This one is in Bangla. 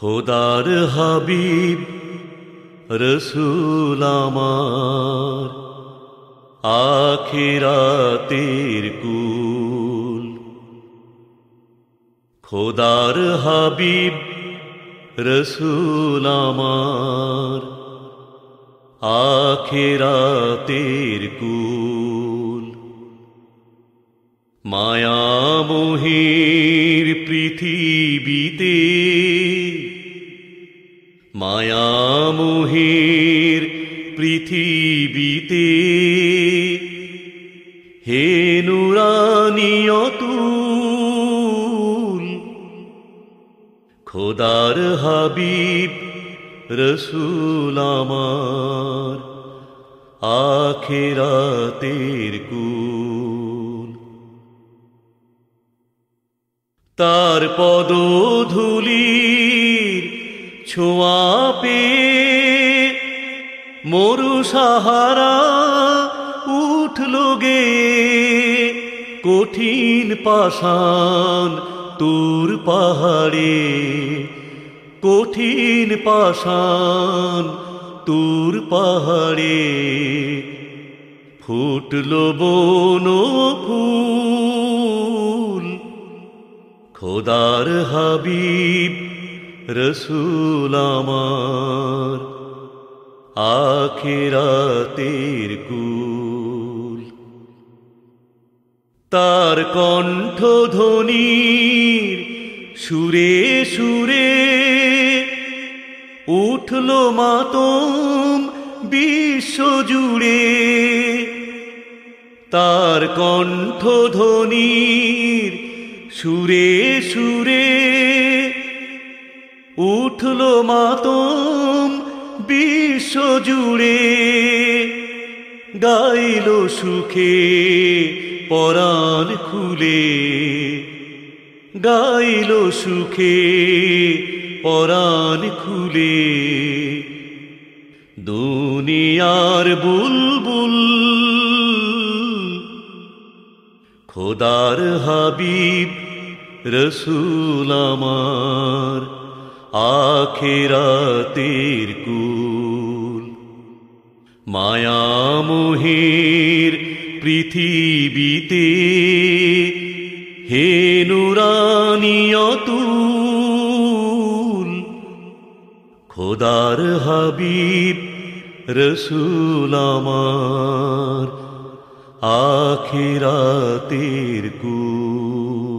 খোদার হাবিব রসুল আমার। আখিরাতের কুল। খোদার হাবিব রসুল আমার। আখিরাতের কুল। মায়ামোহের পৃথিবীতে। মায়ামোহের পৃথিবীতে। হে নুরানিয়তুল খোদার হাবিব রসুল আমার। আখেরাতের কুল তার পদধূলির ছোঁয়া পে মরু সাহারা উঠল গে। কঠিন পাষাণ তোর পাহাড়ে, কঠিন পাষাণ তোর পাহাড়ে। ফুটল বন ফুল খোদার হাবিব, রসুল আমার। আখিরাতের কুল। তার কণ্ঠ ধ্বনির সুরে সুরে উঠল মাতম বিশ্ব জুড়ে। তার কণ্ঠ ধ্বনির সুরে সুরে উঠল মাতম বিশ্ব জুড়ে, গাইল সুখে পরাণ খুলে। গাইল সুখে পরাণ খুলে। দুনিয়ার বুলবুল খোদার হাবিব রসুল আমার আখেরাতের কুল। মায়ামোহের পৃথিবীতে হে নুরানিয়তুল খোদার হাবিব রসুল আমার আখিরাতের কুল